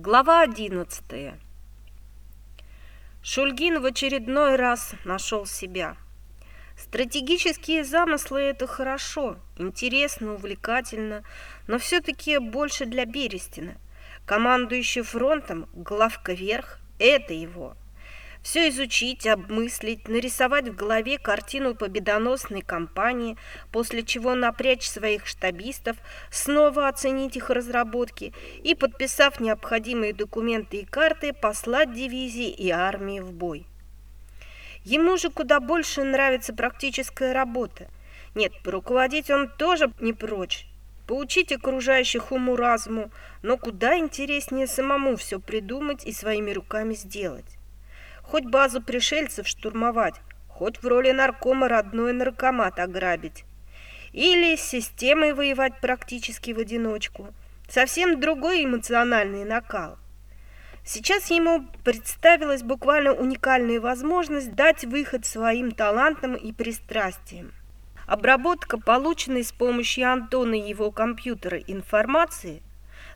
Глава 11. Шульгин в очередной раз нашел себя. Стратегические замыслы – это хорошо, интересно, увлекательно, но все-таки больше для Берестина. Командующий фронтом, главка вверх – это его – все изучить, обмыслить, нарисовать в голове картину победоносной кампании, после чего напрячь своих штабистов, снова оценить их разработки и, подписав необходимые документы и карты, послать дивизии и армии в бой. Ему же куда больше нравится практическая работа. Нет, поруководить он тоже не прочь, поучить окружающих уму-разуму, но куда интереснее самому все придумать и своими руками сделать. Хоть базу пришельцев штурмовать, хоть в роли наркома родной наркомат ограбить. Или с системой воевать практически в одиночку. Совсем другой эмоциональный накал. Сейчас ему представилась буквально уникальная возможность дать выход своим талантам и пристрастиям. Обработка, полученной с помощью Антона и его компьютера информации,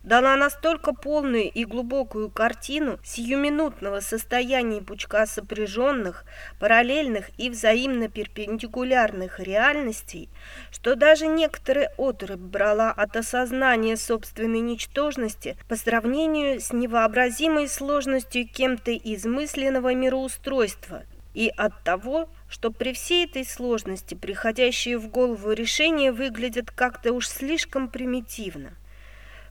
дала настолько полную и глубокую картину сиюминутного состояния пучка сопряженных, параллельных и взаимно перпендикулярных реальностей, что даже некоторые отрыв брала от осознания собственной ничтожности по сравнению с невообразимой сложностью кем-то измысленного мироустройства и от того, что при всей этой сложности приходящие в голову решения выглядят как-то уж слишком примитивно.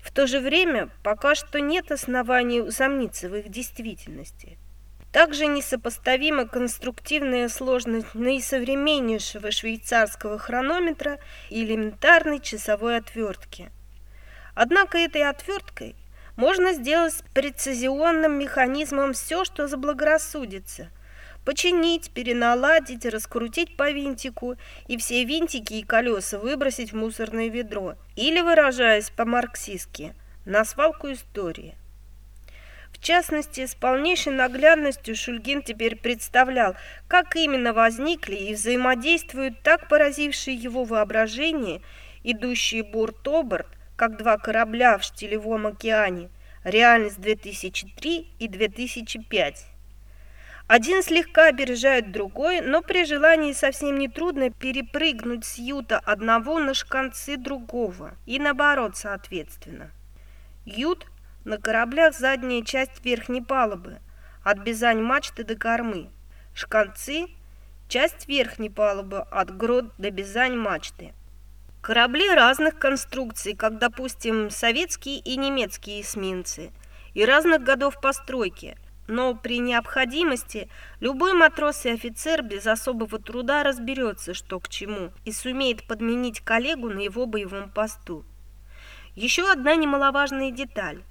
В то же время пока что нет оснований усомниться в их действительности. Также несопоставима конструктивная сложность наисовременнейшего швейцарского хронометра и элементарной часовой отвертки. Однако этой отверткой можно сделать прецизионным механизмом все, что заблагорассудится – починить, переналадить, раскрутить по винтику и все винтики и колеса выбросить в мусорное ведро или, выражаясь по-марксистски, на свалку истории. В частности, с полнейшей наглядностью Шульгин теперь представлял, как именно возникли и взаимодействуют так поразившие его воображение, идущие борт-оборт, как два корабля в штилевом океане, реальность 2003 и 2005. Один слегка опережает другой, но при желании совсем нетрудно перепрыгнуть с юта одного на шканцы другого, и наоборот, соответственно. Ют на кораблях задняя часть верхней палубы, от бизань мачты до кормы. Шканцы – часть верхней палубы, от грот до бизань мачты. Корабли разных конструкций, как, допустим, советские и немецкие эсминцы, и разных годов постройки – но при необходимости любой матрос и офицер без особого труда разберется, что к чему, и сумеет подменить коллегу на его боевом посту. Еще одна немаловажная деталь.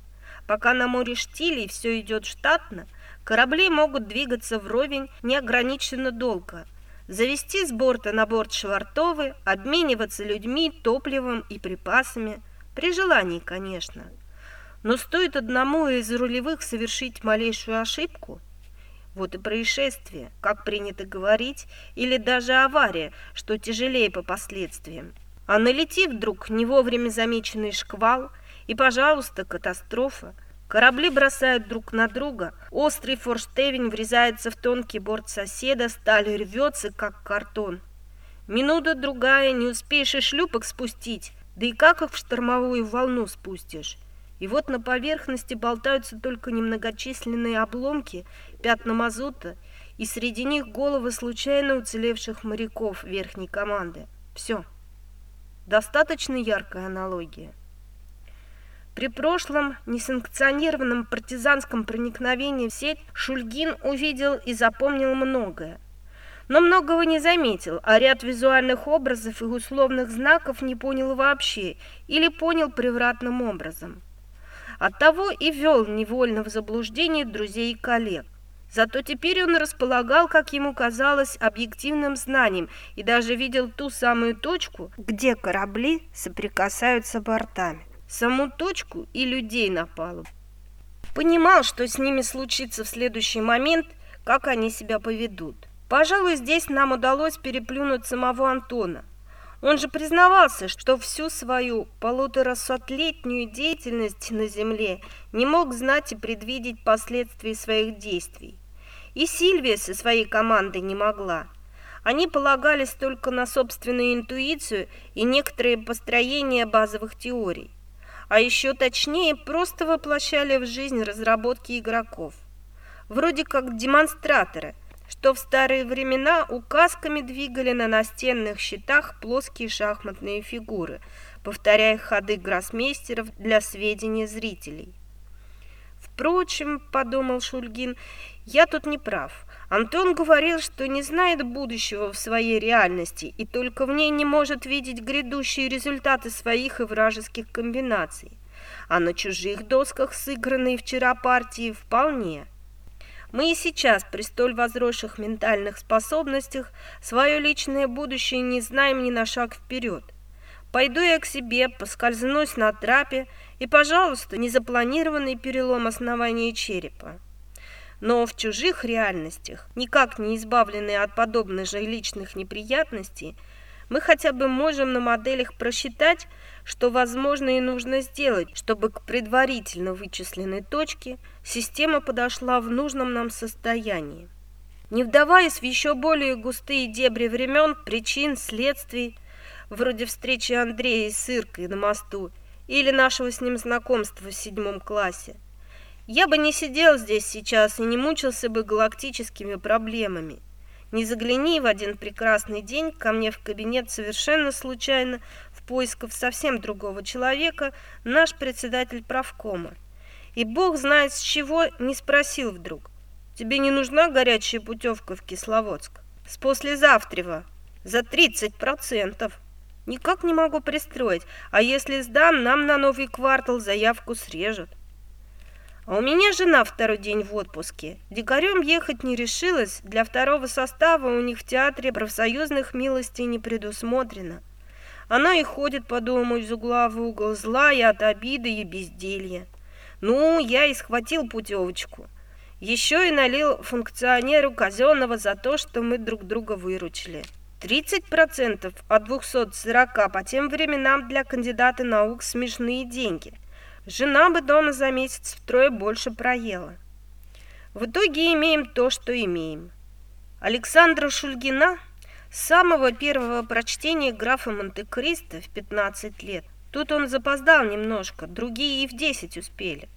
Пока на море штилей все идет штатно, корабли могут двигаться вровень неограниченно долго, завести с борта на борт швартовы, обмениваться людьми, топливом и припасами, при желании, конечно – но стоит одному из рулевых совершить малейшую ошибку, вот и происшествие, как принято говорить, или даже авария, что тяжелее по последствиям. А налетив вдруг не вовремя замеченный шквал, и, пожалуйста, катастрофа, корабли бросают друг на друга, острый форштевень врезается в тонкий борт соседа, сталь рвется, как картон. Минута-другая, не успеешь и шлюпок спустить, да и как их в штормовую волну спустишь? И вот на поверхности болтаются только немногочисленные обломки, пятна мазута, и среди них головы случайно уцелевших моряков верхней команды. Все. Достаточно яркая аналогия. При прошлом несанкционированном партизанском проникновении в сеть Шульгин увидел и запомнил многое. Но многого не заметил, а ряд визуальных образов и условных знаков не понял вообще или понял превратным образом. Оттого и вел невольно в заблуждение друзей и коллег. Зато теперь он располагал, как ему казалось, объективным знанием и даже видел ту самую точку, где корабли соприкасаются бортами. Саму точку и людей на палубе. Понимал, что с ними случится в следующий момент, как они себя поведут. Пожалуй, здесь нам удалось переплюнуть самого Антона. Он же признавался, что всю свою полуторасотлетнюю деятельность на Земле не мог знать и предвидеть последствий своих действий. И Сильвия со своей командой не могла. Они полагались только на собственную интуицию и некоторые построения базовых теорий. А еще точнее, просто воплощали в жизнь разработки игроков. Вроде как демонстраторы, что в старые времена указками двигали на настенных щитах плоские шахматные фигуры, повторяя ходы гроссмейстеров для сведения зрителей. Впрочем, подумал Шульгин, я тут не прав. Антон говорил, что не знает будущего в своей реальности и только в ней не может видеть грядущие результаты своих и вражеских комбинаций. А на чужих досках, сыгранные вчера партии, вполне – мы и сейчас при столь возросших ментальных способностях свое личное будущее не знаем ни на шаг вперед. Пойду я к себе, поскользнусь на трапе и, пожалуйста, незапланированный перелом основания черепа. Но в чужих реальностях, никак не избавленные от подобных же личных неприятностей, мы хотя бы можем на моделях просчитать, что возможно и нужно сделать, чтобы к предварительно вычисленной точке система подошла в нужном нам состоянии. Не вдаваясь в еще более густые дебри времен, причин, следствий, вроде встречи Андрея с Иркой на мосту или нашего с ним знакомства в седьмом классе, я бы не сидел здесь сейчас и не мучился бы галактическими проблемами. Не загляни в один прекрасный день ко мне в кабинет совершенно случайно в поисках совсем другого человека наш председатель правкома. И бог знает с чего не спросил вдруг. Тебе не нужна горячая путевка в Кисловодск? С послезавтрева. За 30%. Никак не могу пристроить. А если сдам, нам на новый квартал заявку срежут. А у меня жена второй день в отпуске. Дикарем ехать не решилась. Для второго состава у них в театре профсоюзных милостей не предусмотрено. Она и ходит по дому из угла в угол, злая от обиды и безделья. Ну, я и схватил путевочку. Еще и налил функционеру казенного за то, что мы друг друга выручили. 30% от 240 по тем временам для кандидата наук смешные деньги. Жена бы дома за месяц втрое больше проела. В итоге имеем то, что имеем. Александра Шульгина с самого первого прочтения графа Монте-Кристо в 15 лет Тут он запоздал немножко, другие и в десять успели.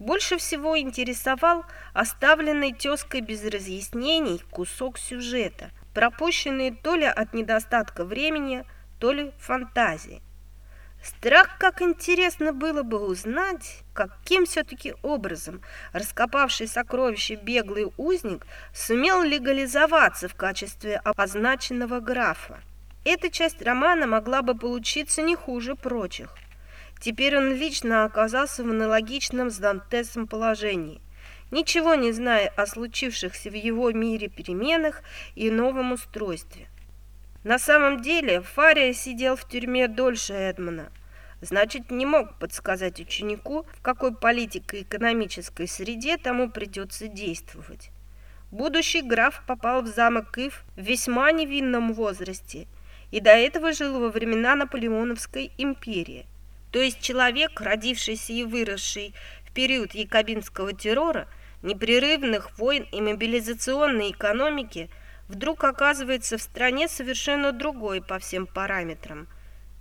Больше всего интересовал оставленный тезкой без разъяснений кусок сюжета, пропущенный то ли от недостатка времени, то ли фантазии. Страх, как интересно было бы узнать, каким все-таки образом раскопавший сокровище беглый узник сумел легализоваться в качестве обозначенного графа. Эта часть романа могла бы получиться не хуже прочих. Теперь он лично оказался в аналогичном с Дантесом положении, ничего не зная о случившихся в его мире переменах и новом устройстве. На самом деле Фария сидел в тюрьме дольше Эдмона, значит, не мог подсказать ученику, в какой политико-экономической среде тому придется действовать. Будущий граф попал в замок Ив в весьма невинном возрасте и до этого жил во времена Наполеоновской империи. То есть человек, родившийся и выросший в период якобинского террора, непрерывных войн и мобилизационной экономики, вдруг оказывается в стране совершенно другой по всем параметрам.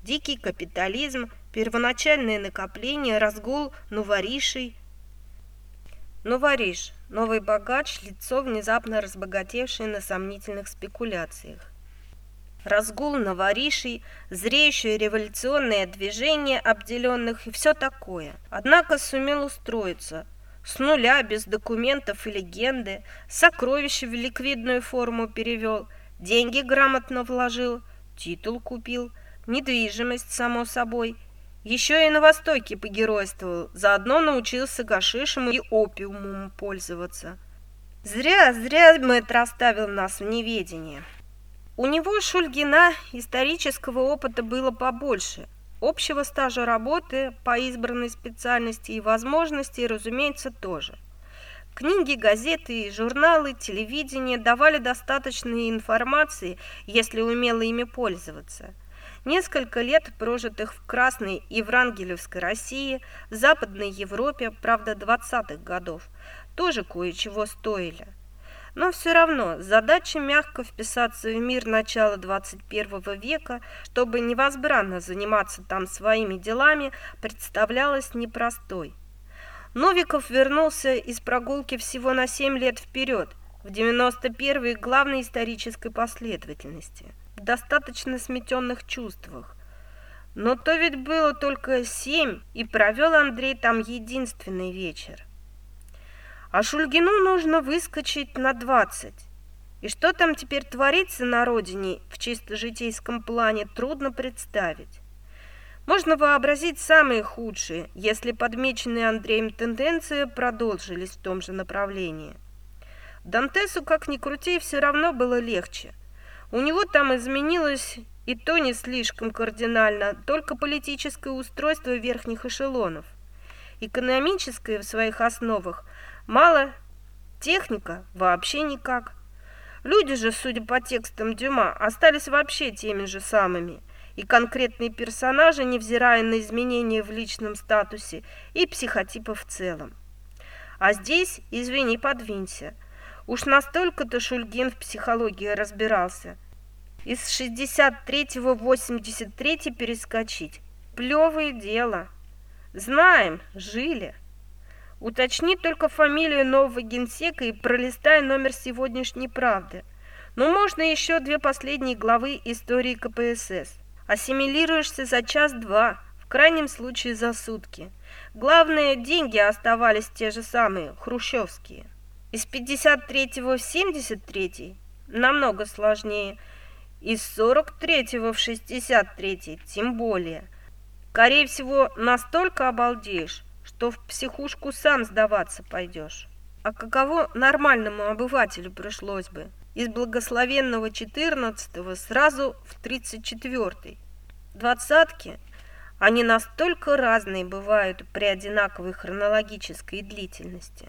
Дикий капитализм, первоначальное накопление, разгул новоришей. Новориш – новый богач, лицо, внезапно разбогатевшее на сомнительных спекуляциях разгул новоришей, зреющее революционное движение обделенных и все такое. Однако сумел устроиться с нуля, без документов и легенды, сокровища в ликвидную форму перевел, деньги грамотно вложил, титул купил, недвижимость, само собой. Еще и на Востоке погеройствовал, заодно научился гашишем и опиумом пользоваться. Зря, зря мэтр оставил нас в неведении. У него, Шульгина, исторического опыта было побольше. Общего стажа работы по избранной специальности и возможностей, разумеется, тоже. Книги, газеты, журналы, телевидение давали достаточной информации, если умело ими пользоваться. Несколько лет, прожитых в Красной и Врангелевской России, Западной Европе, правда, 20-х годов, тоже кое-чего стоили. Но все равно задача мягко вписаться в мир начала 21 века, чтобы невозбранно заниматься там своими делами, представлялась непростой. Новиков вернулся из прогулки всего на 7 лет вперед, в 91-й главной исторической последовательности, в достаточно сметенных чувствах. Но то ведь было только семь, и провел Андрей там единственный вечер. А Шульгину нужно выскочить на двадцать. И что там теперь творится на родине в чисто житейском плане, трудно представить. Можно вообразить самые худшие, если подмеченные Андреем тенденции продолжились в том же направлении. Дантесу, как ни крути, все равно было легче. У него там изменилось и то не слишком кардинально, только политическое устройство верхних эшелонов. Экономическое в своих основах – Мало. Техника вообще никак. Люди же, судя по текстам Дюма, остались вообще теми же самыми. И конкретные персонажи, невзирая на изменения в личном статусе и психотипа в целом. А здесь, извини, подвинься. Уж настолько-то Шульгин в психологии разбирался. Из 63-го в 83 перескочить. Плевое дело. Знаем, жили. Уточни только фамилию нового генсека и пролистай номер сегодняшней правды. Но можно еще две последние главы истории КПСС. Ассимилируешься за час-два, в крайнем случае за сутки. Главное, деньги оставались те же самые, хрущевские. Из 53-го в 73-й намного сложнее. Из 43-го в 63-й тем более. Скорее всего, настолько обалдеешь, что в психушку сам сдаваться пойдешь. А каково нормальному обывателю пришлось бы? Из благословенного 14 сразу в 34-й. Двадцатки, они настолько разные бывают при одинаковой хронологической длительности.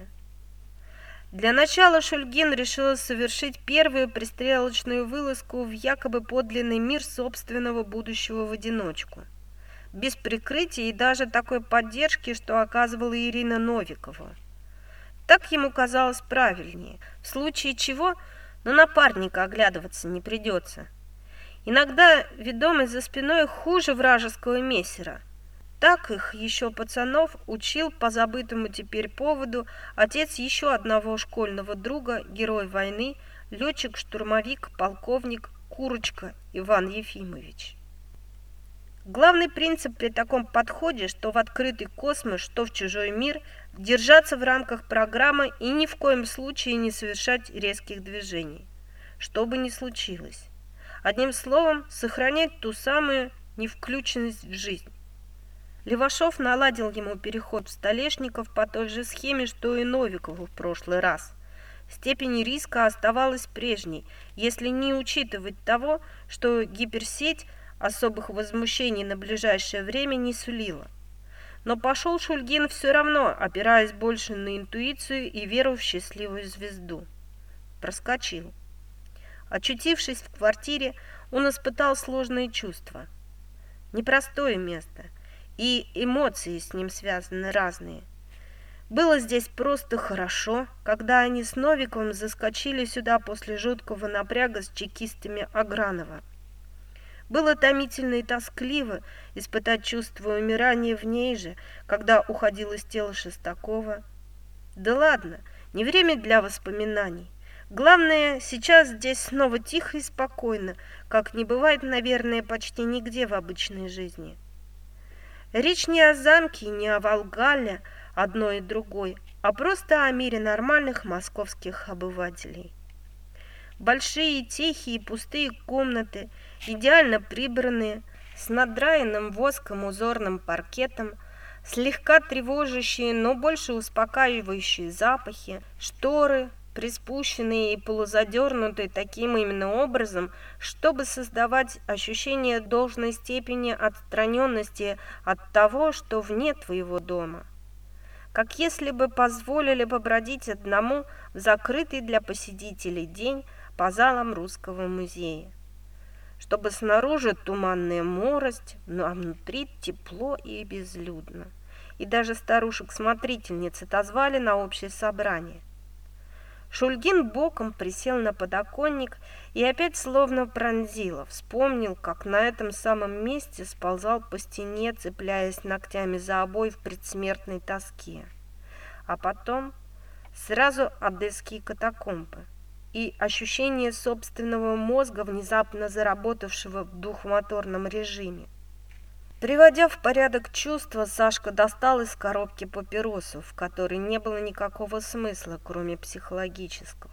Для начала Шульгин решил совершить первую пристрелочную вылазку в якобы подлинный мир собственного будущего в одиночку – без прикрытия и даже такой поддержки, что оказывала Ирина Новикова. Так ему казалось правильнее, в случае чего на напарника оглядываться не придется. Иногда ведомый за спиной хуже вражеского мессера. Так их еще пацанов учил по забытому теперь поводу отец еще одного школьного друга, герой войны, летчик-штурмовик, полковник Курочка Иван Ефимович. Главный принцип при таком подходе, что в открытый космос, что в чужой мир, держаться в рамках программы и ни в коем случае не совершать резких движений, что бы ни случилось. Одним словом, сохранять ту самую невключенность в жизнь. Левашов наладил ему переход в Столешников по той же схеме, что и Новикову в прошлый раз. Степень риска оставалась прежней, если не учитывать того, что гиперсеть – особых возмущений на ближайшее время не сулило. Но пошел Шульгин все равно, опираясь больше на интуицию и веру в счастливую звезду. Проскочил. Очутившись в квартире, он испытал сложные чувства. Непростое место, и эмоции с ним связаны разные. Было здесь просто хорошо, когда они с Новиковым заскочили сюда после жуткого напряга с чекистами Агранова. Было томительно и тоскливо испытать чувство умирания в ней же, когда уходил из тела Шестакова. Да ладно, не время для воспоминаний. Главное, сейчас здесь снова тихо и спокойно, как не бывает, наверное, почти нигде в обычной жизни. Речь не о замке, не о Волгале, одной и другой, а просто о мире нормальных московских обывателей. Большие, тихие, пустые комнаты, идеально прибранные, с надраенным воском узорным паркетом, слегка тревожащие, но больше успокаивающие запахи, шторы, приспущенные и полузадернутые таким именно образом, чтобы создавать ощущение должной степени отстраненности от того, что вне твоего дома. Как если бы позволили побродить одному в закрытый для посетителей день по залам Русского музея. Чтобы снаружи туманная морость, но внутри тепло и безлюдно. И даже старушек-смотрительниц отозвали на общее собрание. Шульгин боком присел на подоконник и опять словно пронзило. Вспомнил, как на этом самом месте сползал по стене, цепляясь ногтями за обой в предсмертной тоске. А потом сразу одесские катакомбы и ощущение собственного мозга, внезапно заработавшего в двухмоторном режиме. Приводя в порядок чувства, Сашка достал из коробки папиросу, в которой не было никакого смысла, кроме психологического.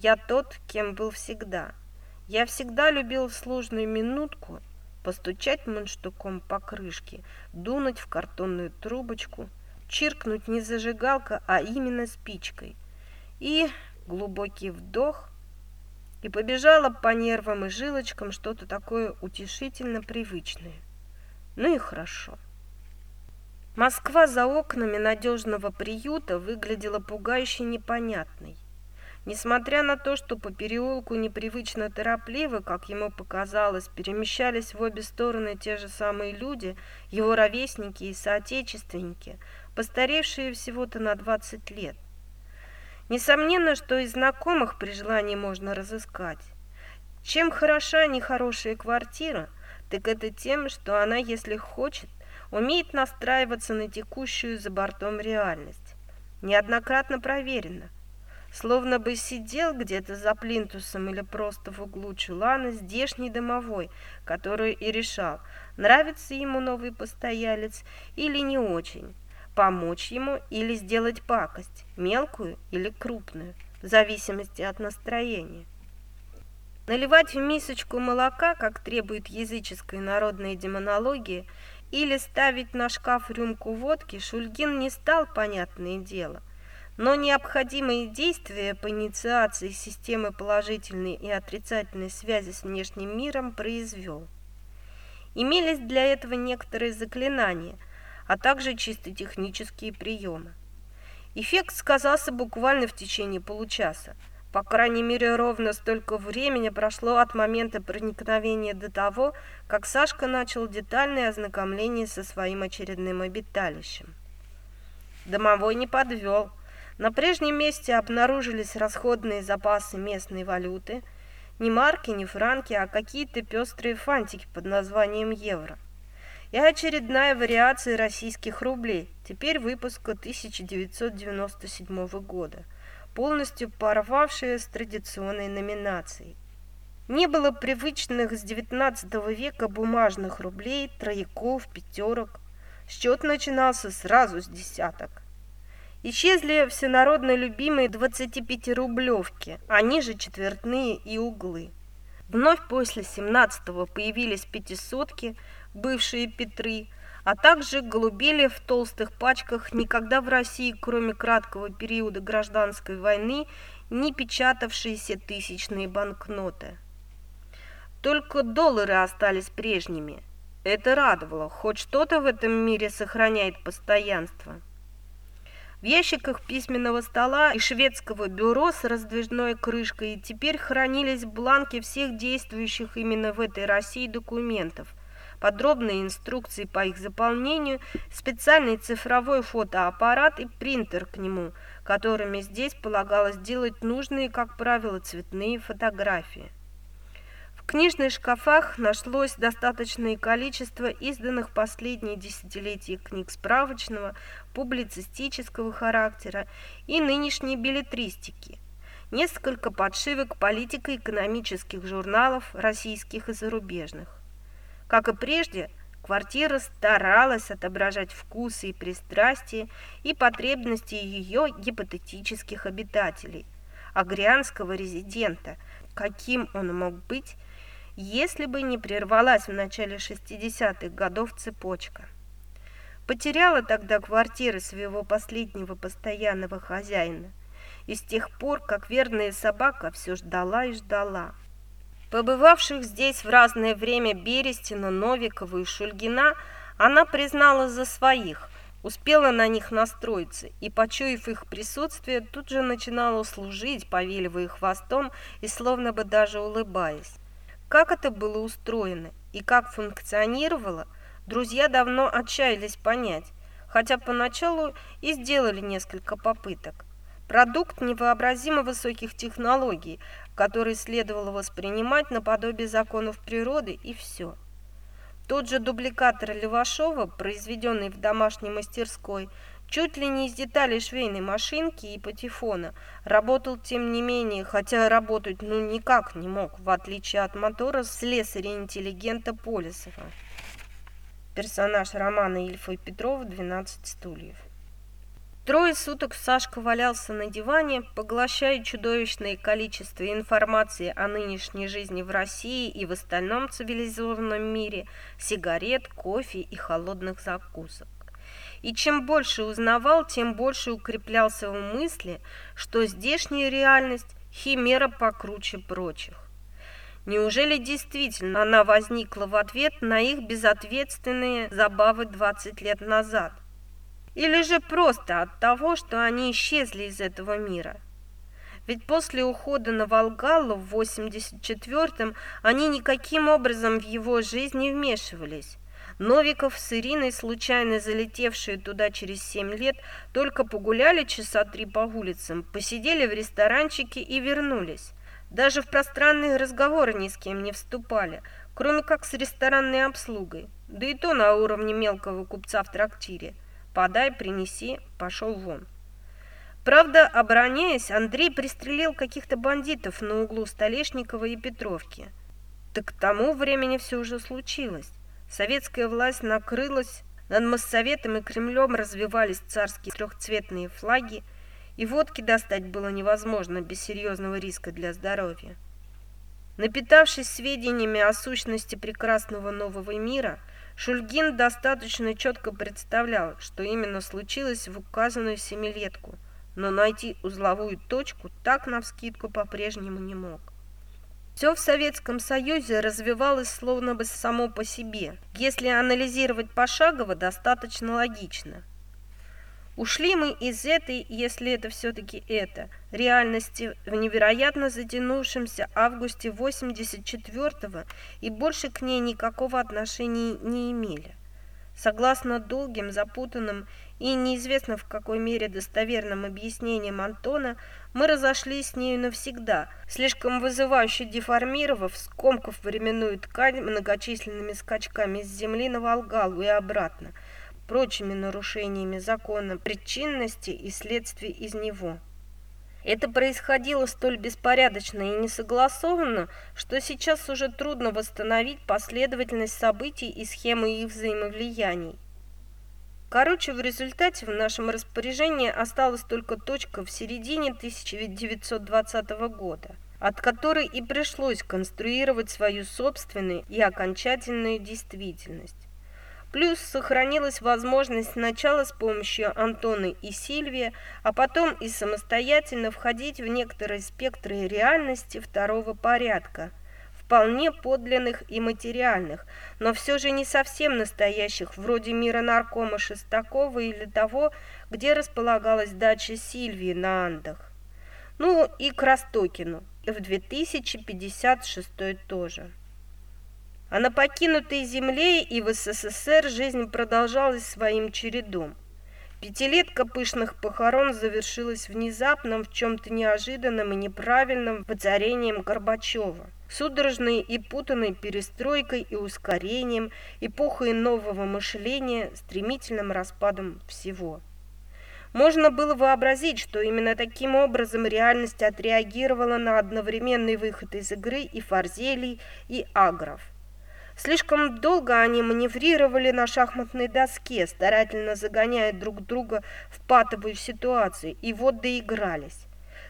Я тот, кем был всегда. Я всегда любил в сложную минутку постучать мундштуком по крышке, дунуть в картонную трубочку, чиркнуть не зажигалка, а именно спичкой. И глубокий вдох, и побежало по нервам и жилочкам что-то такое утешительно привычное. Ну и хорошо. Москва за окнами надежного приюта выглядела пугающе непонятной. Несмотря на то, что по переулку непривычно торопливо, как ему показалось, перемещались в обе стороны те же самые люди, его ровесники и соотечественники, постаревшие всего-то на 20 лет. Несомненно, что и знакомых при желании можно разыскать. Чем хороша нехорошая квартира, так это тем, что она, если хочет, умеет настраиваться на текущую за бортом реальность. Неоднократно проверено. Словно бы сидел где-то за плинтусом или просто в углу чулана здешний домовой, который и решал, нравится ему новый постоялец или не очень помочь ему или сделать пакость, мелкую или крупную, в зависимости от настроения. Наливать в мисочку молока, как требует языческая народная демонология, или ставить на шкаф рюмку водки Шульгин не стал, понятное дело, но необходимые действия по инициации системы положительной и отрицательной связи с внешним миром произвел. Имелись для этого некоторые заклинания – а также чисто технические приемы. Эффект сказался буквально в течение получаса. По крайней мере, ровно столько времени прошло от момента проникновения до того, как Сашка начал детальное ознакомление со своим очередным обиталищем. Домовой не подвел. На прежнем месте обнаружились расходные запасы местной валюты, не марки, не франки, а какие-то пестрые фантики под названием евро и очередная вариация российских рублей, теперь выпуска 1997 года, полностью порвавшая с традиционной номинацией. Не было привычных с XIX века бумажных рублей, трояков, пятерок. Счет начинался сразу с десяток. Исчезли всенародно любимые 25-рублевки, они же четвертные и углы. Вновь после 17-го появились пятисотки, бывшие Петры, а также голубели в толстых пачках никогда в России, кроме краткого периода гражданской войны, не печатавшиеся тысячные банкноты. Только доллары остались прежними. Это радовало, хоть что-то в этом мире сохраняет постоянство. В ящиках письменного стола и шведского бюро с раздвижной крышкой теперь хранились бланки всех действующих именно в этой России документов – подробные инструкции по их заполнению, специальный цифровой фотоаппарат и принтер к нему, которыми здесь полагалось делать нужные, как правило, цветные фотографии. В книжных шкафах нашлось достаточное количество изданных последние десятилетия книг справочного, публицистического характера и нынешней билетристики. Несколько подшивок политико-экономических журналов, российских и зарубежных. Как и прежде, квартира старалась отображать вкусы и пристрастия и потребности ее гипотетических обитателей, агрянского резидента, каким он мог быть, если бы не прервалась в начале 60-х годов цепочка. Потеряла тогда квартира своего последнего постоянного хозяина, и с тех пор, как верная собака все ждала и ждала. Побывавших здесь в разное время Берестина, Новикова и Шульгина она признала за своих, успела на них настроиться и, почуяв их присутствие, тут же начинала служить, повиливая хвостом и словно бы даже улыбаясь. Как это было устроено и как функционировало, друзья давно отчаялись понять, хотя поначалу и сделали несколько попыток. Продукт невообразимо высоких технологий, который следовало воспринимать наподобие законов природы и все. Тот же дубликатор Левашова, произведенный в домашней мастерской, чуть ли не из деталей швейной машинки и патефона, работал тем не менее, хотя работать ну никак не мог, в отличие от мотора слесаря-интеллигента Полисова. Персонаж романа Ильфа и Петрова «12 стульев». Трое суток Сашка валялся на диване, поглощая чудовищное количество информации о нынешней жизни в России и в остальном цивилизованном мире, сигарет, кофе и холодных закусок. И чем больше узнавал, тем больше укреплялся в мысли, что здешняя реальность – химера покруче прочих. Неужели действительно она возникла в ответ на их безответственные забавы 20 лет назад? Или же просто от того, что они исчезли из этого мира. Ведь после ухода на Волгалу в 84-м они никаким образом в его жизнь не вмешивались. Новиков с Ириной, случайно залетевшие туда через семь лет, только погуляли часа три по улицам, посидели в ресторанчике и вернулись. Даже в пространные разговоры ни с кем не вступали, кроме как с ресторанной обслугой, да и то на уровне мелкого купца в трактире – Подай, принеси, пошел вон. Правда, обороняясь, Андрей пристрелил каких-то бандитов на углу Столешникова и Петровки. Так к тому времени все уже случилось. Советская власть накрылась, над Моссоветом и Кремлем развивались царские трехцветные флаги, и водки достать было невозможно без серьезного риска для здоровья. Напитавшись сведениями о сущности прекрасного нового мира – Шульгин достаточно четко представлял, что именно случилось в указанную семилетку, но найти узловую точку так навскидку по-прежнему не мог. Все в Советском Союзе развивалось словно бы само по себе. Если анализировать пошагово, достаточно логично – Ушли мы из этой, если это все-таки это, реальности в невероятно затянувшемся августе 84-го и больше к ней никакого отношения не имели. Согласно долгим, запутанным и неизвестно в какой мере достоверным объяснениям Антона, мы разошлись с нею навсегда, слишком вызывающе деформировав, скомкав временную ткань многочисленными скачками с земли на Волгалу и обратно – прочими нарушениями закона причинности и следствий из него. Это происходило столь беспорядочно и несогласованно, что сейчас уже трудно восстановить последовательность событий и схемы их взаимовлияний. Короче, в результате в нашем распоряжении осталась только точка в середине 1920 года, от которой и пришлось конструировать свою собственную и окончательную действительность. Плюс сохранилась возможность сначала с помощью Антона и Сильвия, а потом и самостоятельно входить в некоторые спектры реальности второго порядка, вполне подлинных и материальных, но все же не совсем настоящих, вроде мира наркома Шестакова или того, где располагалась дача Сильвии на Андах. Ну и к Ростокину в 2056 тоже. А на покинутой земле и в СССР жизнь продолжалась своим чередом. Пятилетка пышных похорон завершилась внезапным, в чем-то неожиданном и неправильном воцарением Горбачева, судорожной и путанной перестройкой и ускорением, эпохой нового мышления, стремительным распадом всего. Можно было вообразить, что именно таким образом реальность отреагировала на одновременный выход из игры и Фарзелий, и Агров. Слишком долго они маневрировали на шахматной доске, старательно загоняя друг друга в патовую ситуацию, и вот доигрались.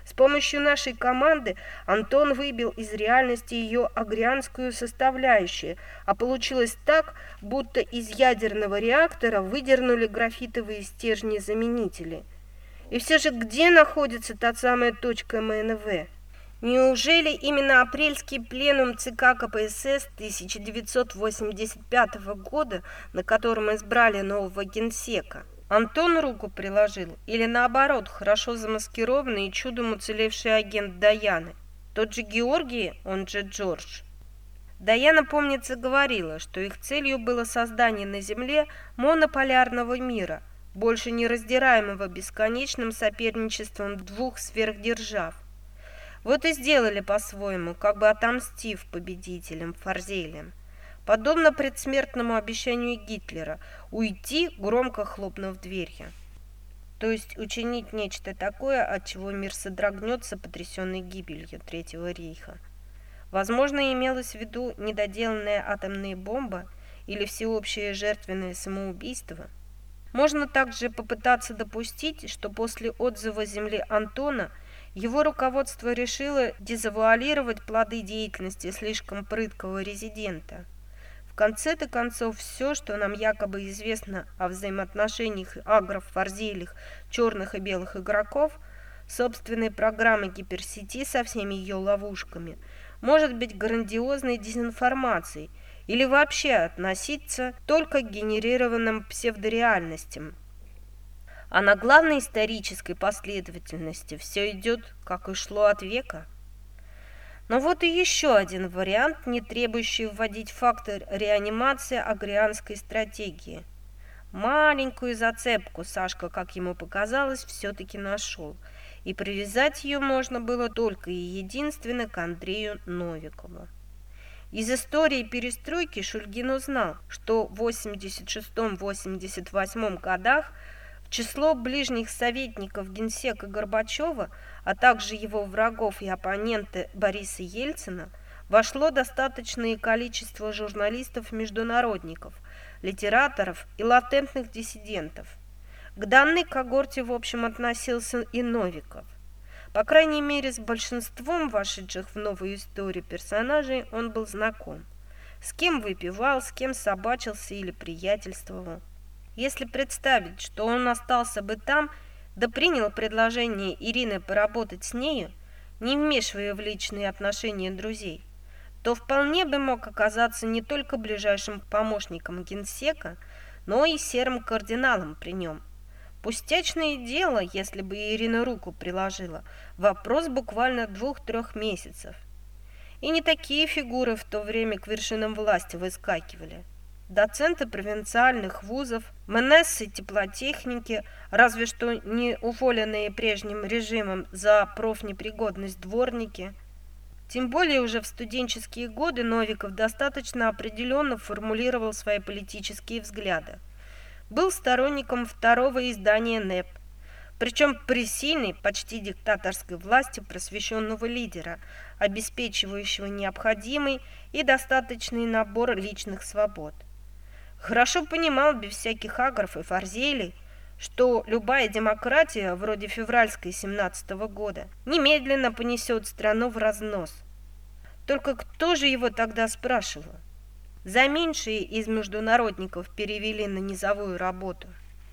С помощью нашей команды Антон выбил из реальности ее агрянскую составляющую, а получилось так, будто из ядерного реактора выдернули графитовые стержни-заменители. И все же где находится та самая точка МНВ? Неужели именно апрельский пленум ЦК КПСС 1985 года, на котором избрали нового генсека, Антон руку приложил или наоборот, хорошо замаскированный и чудом уцелевший агент Даяны, тот же Георгий, он же Джордж? Даяна, помнится, говорила, что их целью было создание на Земле монополярного мира, больше не раздираемого бесконечным соперничеством двух сверхдержав. Вот и сделали по-своему, как бы отомстив победителям Фарзелиям. Подобно предсмертному обещанию Гитлера уйти, громко хлопнув дверью. То есть учинить нечто такое, от чего мир содрогнется, потрясенный гибелью Третьего рейха. Возможно, имелось в виду недоделанная атомная бомба или всеобщее жертвенное самоубийство. Можно также попытаться допустить, что после отзыва Земли Антона – его руководство решило дезавуалировать плоды деятельности слишком прыткого резидента. В конце-то концов, все, что нам якобы известно о взаимоотношениях агров, фарзелих, черных и белых игроков, собственной программы гиперсети со всеми ее ловушками, может быть грандиозной дезинформацией или вообще относиться только к генерированным псевдореальностям – а на главной исторической последовательности все идет, как и шло от века. Но вот и еще один вариант, не требующий вводить фактор реанимации агрианской стратегии. Маленькую зацепку Сашка, как ему показалось, все-таки нашел, и привязать ее можно было только и единственно к Андрею Новикову. Из истории перестройки Шульгин узнал, что в 86-88 годах число ближних советников генсека Горбачева, а также его врагов и оппоненты Бориса Ельцина, вошло достаточное количество журналистов-международников, литераторов и латентных диссидентов. К данной когорте, в общем, относился и Новиков. По крайней мере, с большинством вошедших в новую историю персонажей он был знаком. С кем выпивал, с кем собачился или приятельствовал. Если представить, что он остался бы там, да принял предложение Ирины поработать с нею, не вмешивая в личные отношения друзей, то вполне бы мог оказаться не только ближайшим помощником генсека, но и серым кардиналом при нем. Пустячное дело, если бы Ирина руку приложила, вопрос буквально двух-трех месяцев. И не такие фигуры в то время к вершинам власти выскакивали доценты провинциальных вузов, МНСы теплотехники, разве что не уволенные прежним режимом за профнепригодность дворники. Тем более уже в студенческие годы Новиков достаточно определенно формулировал свои политические взгляды. Был сторонником второго издания НЭП, причем при сильной, почти диктаторской власти просвещенного лидера, обеспечивающего необходимый и достаточный набор личных свобод. Хорошо понимал без всяких агров и фарзелей, что любая демократия, вроде февральской 17 -го года, немедленно понесет страну в разнос. Только кто же его тогда спрашивал? За меньшие из международников перевели на низовую работу –